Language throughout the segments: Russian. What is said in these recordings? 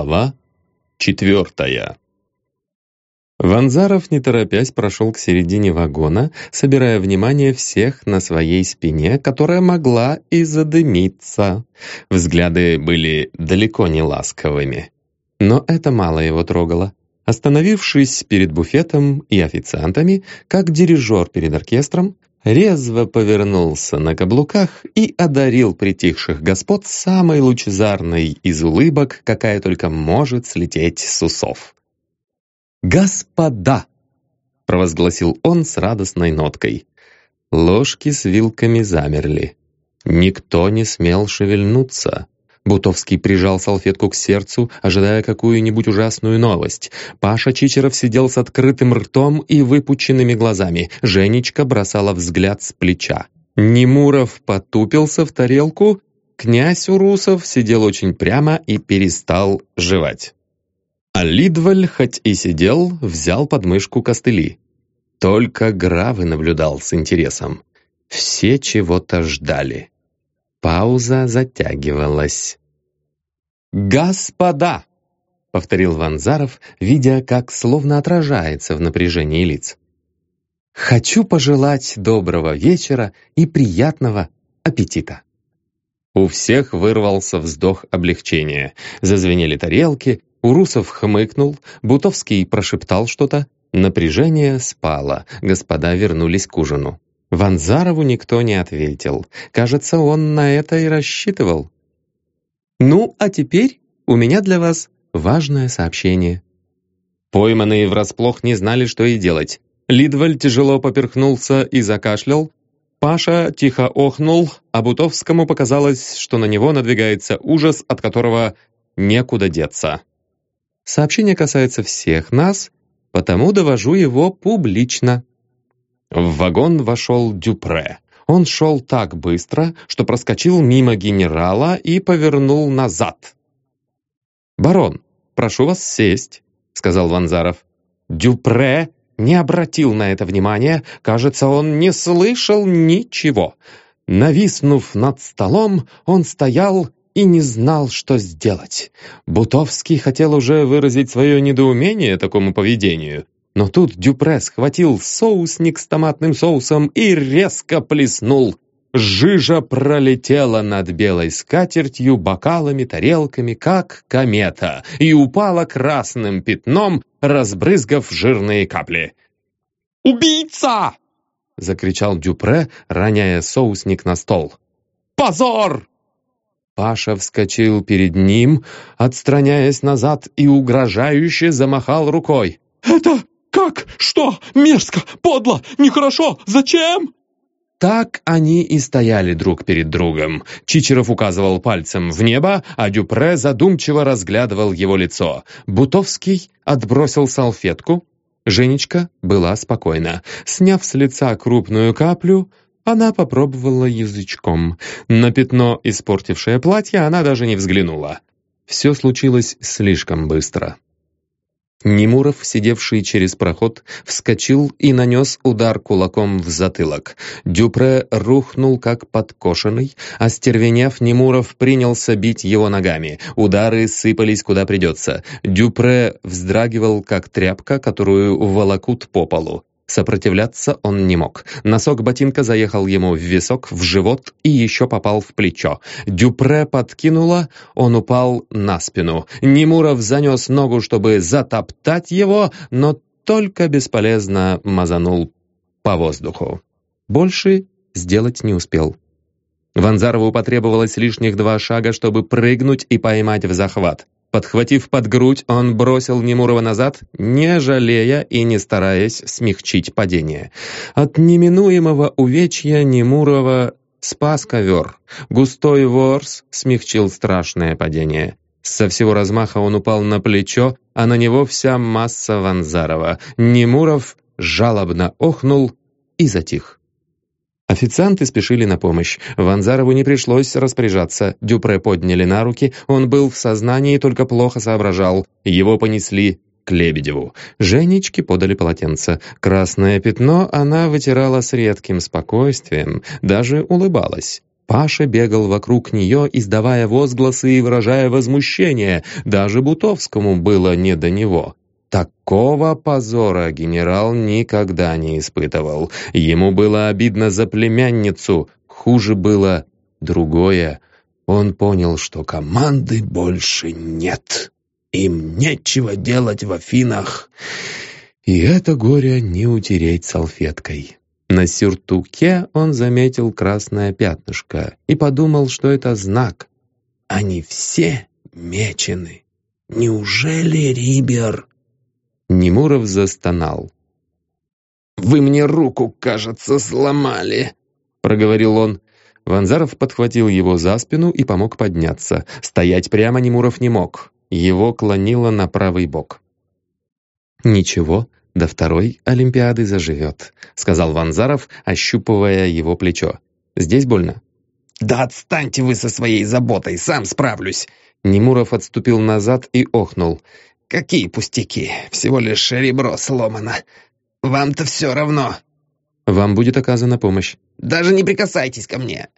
Глава четвертая Ванзаров, не торопясь, прошел к середине вагона, собирая внимание всех на своей спине, которая могла и задымиться. Взгляды были далеко не ласковыми. Но это мало его трогало. Остановившись перед буфетом и официантами, как дирижер перед оркестром, резво повернулся на каблуках и одарил притихших господ самой лучезарной из улыбок, какая только может слететь с усов. «Господа!» — провозгласил он с радостной ноткой. Ложки с вилками замерли. Никто не смел шевельнуться. Бутовский прижал салфетку к сердцу, ожидая какую-нибудь ужасную новость. Паша Чичеров сидел с открытым ртом и выпученными глазами. Женечка бросала взгляд с плеча. Немуров потупился в тарелку. Князь Урусов сидел очень прямо и перестал жевать. А Лидваль, хоть и сидел, взял под мышку костыли. Только Гравы наблюдал с интересом. Все чего-то ждали. Пауза затягивалась. «Господа!» — повторил Ванзаров, видя, как словно отражается в напряжении лиц. «Хочу пожелать доброго вечера и приятного аппетита!» У всех вырвался вздох облегчения. Зазвенели тарелки, Урусов хмыкнул, Бутовский прошептал что-то. Напряжение спало, господа вернулись к ужину. Ванзарову никто не ответил. Кажется, он на это и рассчитывал. «Ну, а теперь у меня для вас важное сообщение». Пойманные врасплох не знали, что и делать. Лидваль тяжело поперхнулся и закашлял. Паша тихо охнул, а Бутовскому показалось, что на него надвигается ужас, от которого некуда деться. Сообщение касается всех нас, потому довожу его публично. В вагон вошел Дюпре. Он шел так быстро, что проскочил мимо генерала и повернул назад. «Барон, прошу вас сесть», — сказал Ванзаров. Дюпре не обратил на это внимания, кажется, он не слышал ничего. Нависнув над столом, он стоял и не знал, что сделать. Бутовский хотел уже выразить свое недоумение такому поведению, но тут Дюпре схватил соусник с томатным соусом и резко плеснул. Жижа пролетела над белой скатертью, бокалами, тарелками, как комета, и упала красным пятном, разбрызгав жирные капли. «Убийца!» — закричал Дюпре, роняя соусник на стол. «Позор!» Паша вскочил перед ним, отстраняясь назад и угрожающе замахал рукой. «Это как? Что? Мерзко! Подло! Нехорошо! Зачем?» Так они и стояли друг перед другом. Чичеров указывал пальцем в небо, а Дюпре задумчиво разглядывал его лицо. Бутовский отбросил салфетку. Женечка была спокойна. Сняв с лица крупную каплю, она попробовала язычком. На пятно, испортившее платье, она даже не взглянула. Все случилось слишком быстро. Немуров, сидевший через проход, вскочил и нанес удар кулаком в затылок. Дюпре рухнул как подкошенный, а стервенев Немуров принялся бить его ногами. Удары сыпались куда придется. Дюпре вздрагивал, как тряпка, которую волокут по полу. Сопротивляться он не мог. Носок ботинка заехал ему в висок, в живот и еще попал в плечо. Дюпре подкинуло, он упал на спину. Немуров занес ногу, чтобы затоптать его, но только бесполезно мазанул по воздуху. Больше сделать не успел. Ванзарову потребовалось лишних два шага, чтобы прыгнуть и поймать в захват. Подхватив под грудь, он бросил Немурова назад, не жалея и не стараясь смягчить падение. От неминуемого увечья Немурова спас ковер. Густой ворс смягчил страшное падение. Со всего размаха он упал на плечо, а на него вся масса Ванзарова. Немуров жалобно охнул и затих. Официанты спешили на помощь. Ванзарову не пришлось распоряжаться. Дюпре подняли на руки. Он был в сознании, только плохо соображал. Его понесли к Лебедеву. Женечке подали полотенце. Красное пятно она вытирала с редким спокойствием, даже улыбалась. Паша бегал вокруг нее, издавая возгласы и выражая возмущение. Даже Бутовскому было не до него. Такого позора генерал никогда не испытывал. Ему было обидно за племянницу, хуже было другое. Он понял, что команды больше нет. Им нечего делать в Афинах. И это горе не утереть салфеткой. На сюртуке он заметил красное пятнышко и подумал, что это знак. Они все мечены. Неужели Рибер Немуров застонал. «Вы мне руку, кажется, сломали», — проговорил он. Ванзаров подхватил его за спину и помог подняться. Стоять прямо Немуров не мог. Его клонило на правый бок. «Ничего, до второй Олимпиады заживет», — сказал Ванзаров, ощупывая его плечо. «Здесь больно?» «Да отстаньте вы со своей заботой, сам справлюсь!» Немуров отступил назад и охнул. «Какие пустяки? Всего лишь ребро сломано. Вам-то все равно». «Вам будет оказана помощь». «Даже не прикасайтесь ко мне».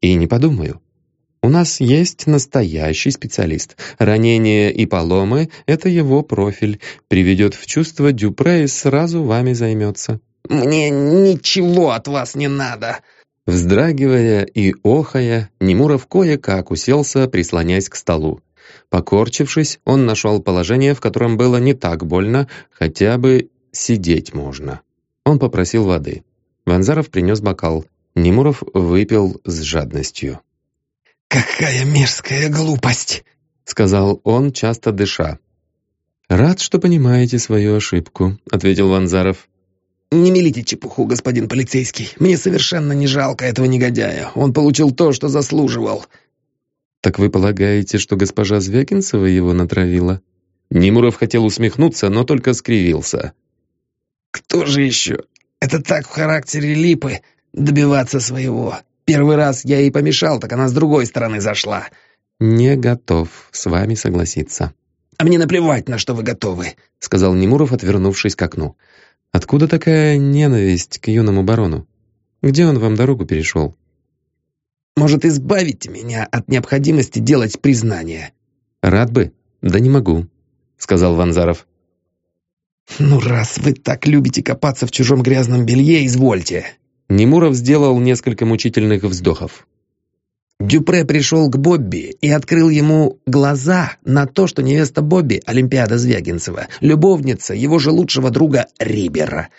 «И не подумаю. У нас есть настоящий специалист. Ранения и поломы — это его профиль. Приведет в чувство Дюпре и сразу вами займется». «Мне ничего от вас не надо», Вздрагивая и охая, Немуров кое-как уселся, прислонясь к столу. Покорчившись, он нашел положение, в котором было не так больно, хотя бы сидеть можно. Он попросил воды. Ванзаров принес бокал. Немуров выпил с жадностью. «Какая мерзкая глупость!» — сказал он, часто дыша. «Рад, что понимаете свою ошибку», — ответил Ванзаров. «Не мелите чепуху, господин полицейский. Мне совершенно не жалко этого негодяя. Он получил то, что заслуживал». «Так вы полагаете, что госпожа Звягинцева его натравила?» Немуров хотел усмехнуться, но только скривился. «Кто же еще? Это так в характере Липы — добиваться своего. Первый раз я ей помешал, так она с другой стороны зашла». «Не готов с вами согласиться». «А мне наплевать, на что вы готовы», — сказал Немуров, отвернувшись к окну. «Откуда такая ненависть к юному барону? Где он вам дорогу перешел?» Может, избавите меня от необходимости делать признание?» «Рад бы, да не могу», — сказал Ванзаров. «Ну, раз вы так любите копаться в чужом грязном белье, извольте». Немуров сделал несколько мучительных вздохов. Дюпре пришел к Бобби и открыл ему глаза на то, что невеста Бобби, Олимпиада Звягинцева, любовница его же лучшего друга Рибера.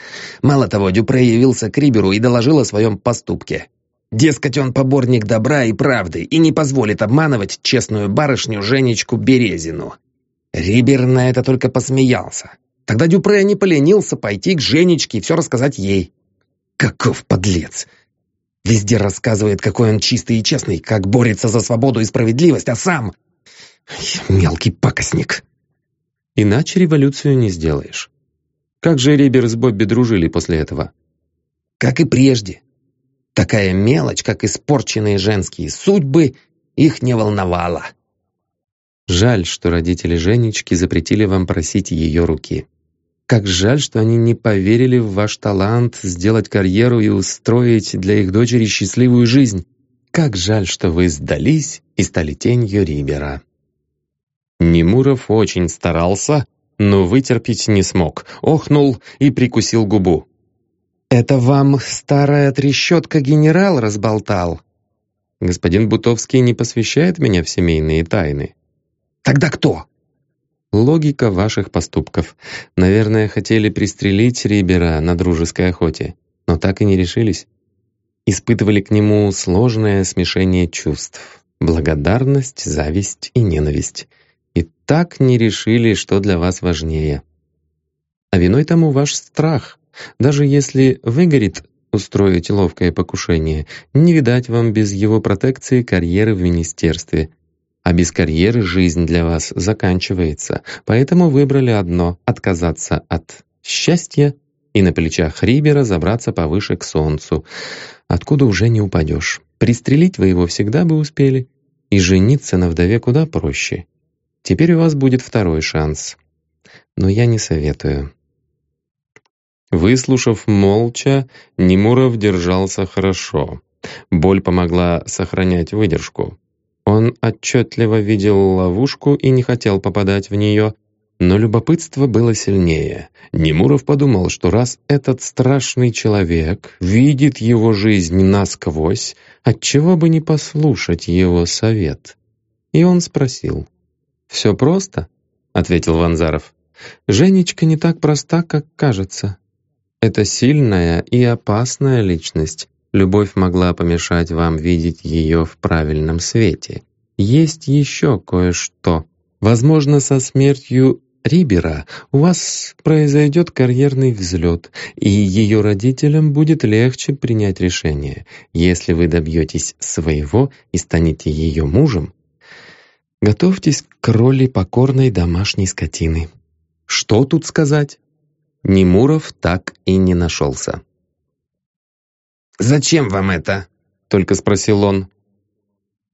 Мало того, Дюпре явился к Риберу и доложил о своем поступке. Дескать, он поборник добра и правды и не позволит обманывать честную барышню Женечку Березину. Рибер на это только посмеялся. Тогда Дюпре не поленился пойти к Женечке и все рассказать ей. Каков подлец! Везде рассказывает, какой он чистый и честный, как борется за свободу и справедливость, а сам... Мелкий пакостник. Иначе революцию не сделаешь. Как же Рибер с Бобби дружили после этого? Как и прежде. Такая мелочь, как испорченные женские судьбы, их не волновала. Жаль, что родители Женечки запретили вам просить ее руки. Как жаль, что они не поверили в ваш талант сделать карьеру и устроить для их дочери счастливую жизнь. Как жаль, что вы сдались и стали тенью Рибера. Немуров очень старался, но вытерпеть не смог, охнул и прикусил губу. «Это вам старая трещотка генерал разболтал?» «Господин Бутовский не посвящает меня в семейные тайны». «Тогда кто?» «Логика ваших поступков. Наверное, хотели пристрелить Рибера на дружеской охоте, но так и не решились. Испытывали к нему сложное смешение чувств. Благодарность, зависть и ненависть. И так не решили, что для вас важнее. А виной тому ваш страх, даже если выгорит устроить ловкое покушение, не видать вам без его протекции карьеры в министерстве. А без карьеры жизнь для вас заканчивается. Поэтому выбрали одно — отказаться от счастья и на плечах Рибера забраться повыше к солнцу, откуда уже не упадешь. Пристрелить вы его всегда бы успели. И жениться на вдове куда проще. Теперь у вас будет второй шанс. Но я не советую. Выслушав молча, Немуров держался хорошо. Боль помогла сохранять выдержку. Он отчетливо видел ловушку и не хотел попадать в нее, но любопытство было сильнее. Немуров подумал, что раз этот страшный человек видит его жизнь насквозь, отчего бы не послушать его совет? И он спросил. «Все просто?» — ответил Ванзаров. «Женечка не так проста, как кажется. Это сильная и опасная личность. Любовь могла помешать вам видеть ее в правильном свете. Есть еще кое-что. Возможно, со смертью Рибера у вас произойдет карьерный взлет, и ее родителям будет легче принять решение. Если вы добьетесь своего и станете ее мужем, готовьтесь к роли покорной домашней скотины. Что тут сказать? Немуров так и не нашелся. «Зачем вам это?» — только спросил он.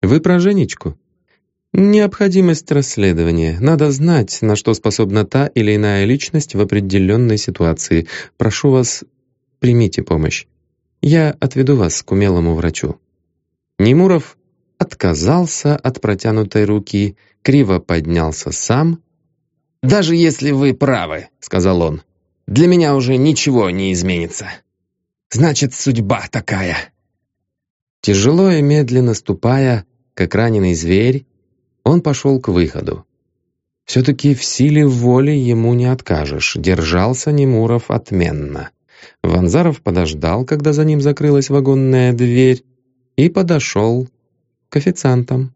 «Вы про Женечку?» Необходимость расследования. Надо знать, на что способна та или иная личность в определенной ситуации. Прошу вас, примите помощь. Я отведу вас к умелому врачу». Немуров отказался от протянутой руки, криво поднялся сам. «Даже если вы правы», — сказал он, — «для меня уже ничего не изменится. Значит, судьба такая». Тяжело и медленно ступая, как раненый зверь, он пошел к выходу. Все-таки в силе воли ему не откажешь, держался Немуров отменно. Ванзаров подождал, когда за ним закрылась вагонная дверь, и подошел к официантам.